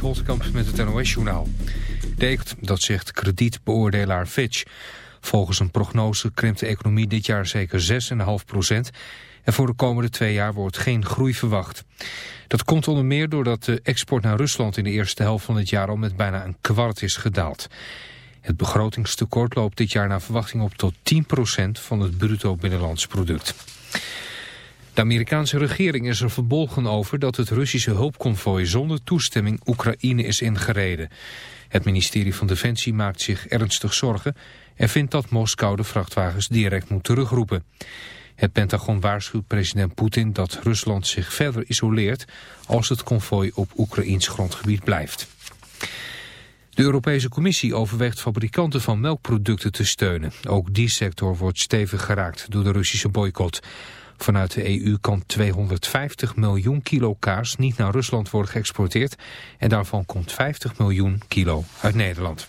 Holtkamp met het NOS-journaal. Dat zegt kredietbeoordelaar Fitch. Volgens een prognose krimpt de economie dit jaar zeker 6,5 procent... en voor de komende twee jaar wordt geen groei verwacht. Dat komt onder meer doordat de export naar Rusland in de eerste helft van het jaar al met bijna een kwart is gedaald. Het begrotingstekort loopt dit jaar naar verwachting op tot 10 procent van het bruto binnenlands product. De Amerikaanse regering is er verbolgen over dat het Russische hulpconvooi zonder toestemming Oekraïne is ingereden. Het ministerie van Defensie maakt zich ernstig zorgen en vindt dat Moskou de vrachtwagens direct moet terugroepen. Het Pentagon waarschuwt president Poetin dat Rusland zich verder isoleert als het konvooi op Oekraïns grondgebied blijft. De Europese Commissie overweegt fabrikanten van melkproducten te steunen. Ook die sector wordt stevig geraakt door de Russische boycott. Vanuit de EU kan 250 miljoen kilo kaas niet naar Rusland worden geëxporteerd en daarvan komt 50 miljoen kilo uit Nederland.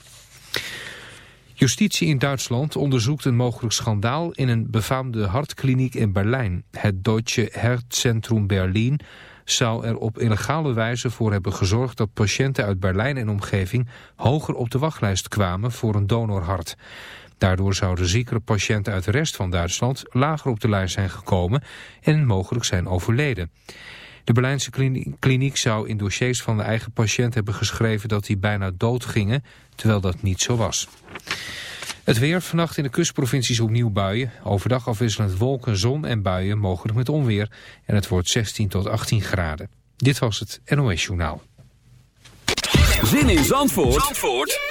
Justitie in Duitsland onderzoekt een mogelijk schandaal in een befaamde hartkliniek in Berlijn. Het Deutsche Herzzentrum Berlin zou er op illegale wijze voor hebben gezorgd dat patiënten uit Berlijn en omgeving hoger op de wachtlijst kwamen voor een donorhart. Daardoor zouden ziekere patiënten uit de rest van Duitsland lager op de lijst zijn gekomen en mogelijk zijn overleden. De Berlijnse kliniek zou in dossiers van de eigen patiënt hebben geschreven dat die bijna dood gingen, terwijl dat niet zo was. Het weer, vannacht in de kustprovincies opnieuw buien. Overdag afwisselend wolken, zon en buien, mogelijk met onweer. En het wordt 16 tot 18 graden. Dit was het NOS Journaal. Zin in Zandvoort, Zandvoort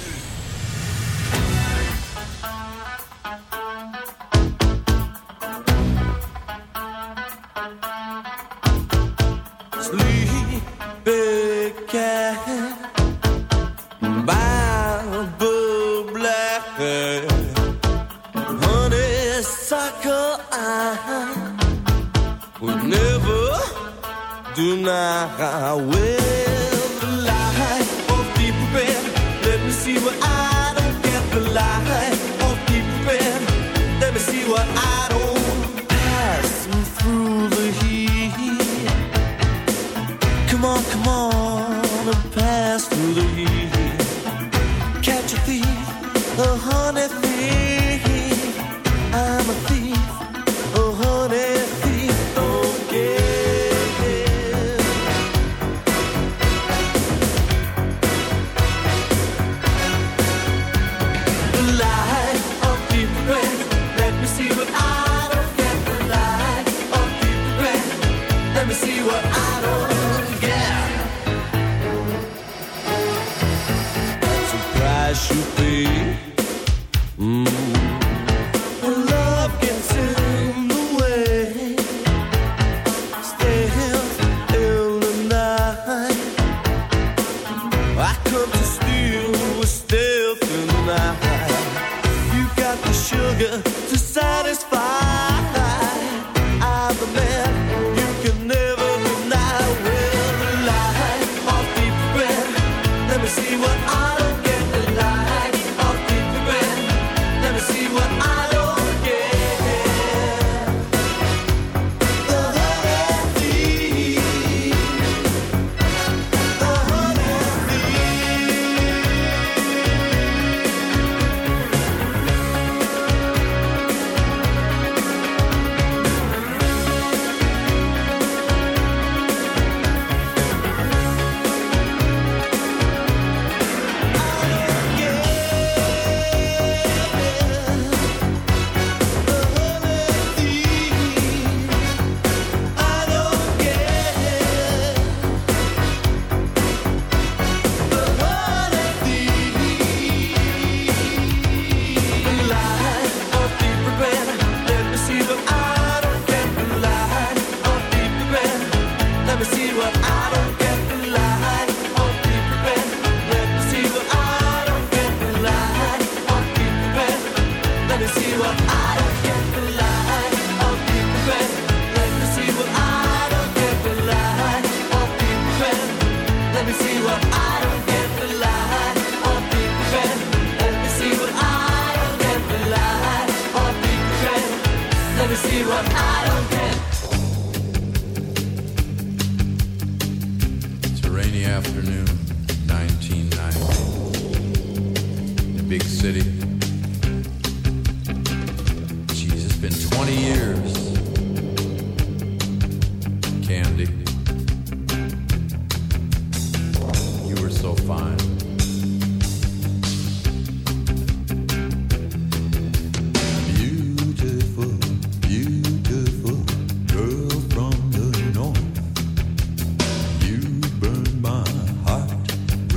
I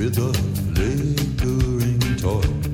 with a lingering torch.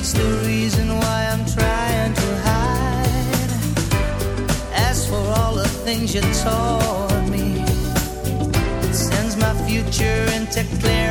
It's the reason why I'm trying to hide. As for all the things you taught me, it sends my future into clearer.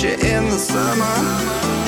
You in the summer.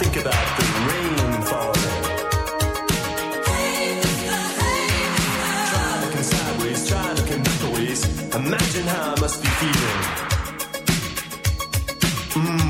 think about the rain falling. Try looking sideways, try looking ways. Imagine how I must be feeling. Hmm.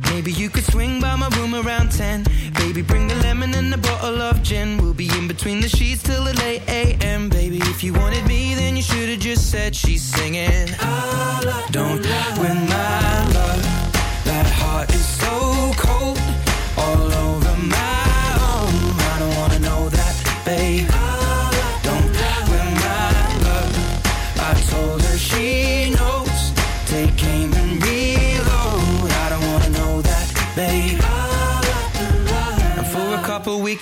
Maybe you could swing by my room around 10. Baby, bring the lemon and a bottle of gin. We'll be in between the sheets till the late AM. Baby, if you wanted me, then you should have just said she's singing. Don't win my love. That heart is so cold.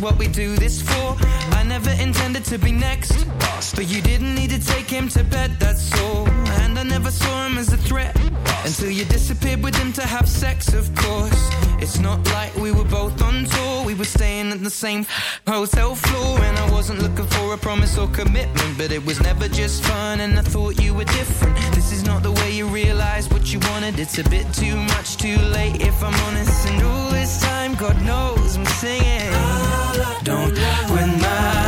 What we do this for. I never intended to be next, but you didn't need to take him to bed, that's all. And I never saw him as a threat until you disappeared with him to have sex, of course. It's not like we were both on tour, we were staying at the same promise or commitment, but it was never just fun, and I thought you were different. This is not the way you realize what you wanted, it's a bit too much too late if I'm honest. And all this time, God knows I'm singing. Don't win my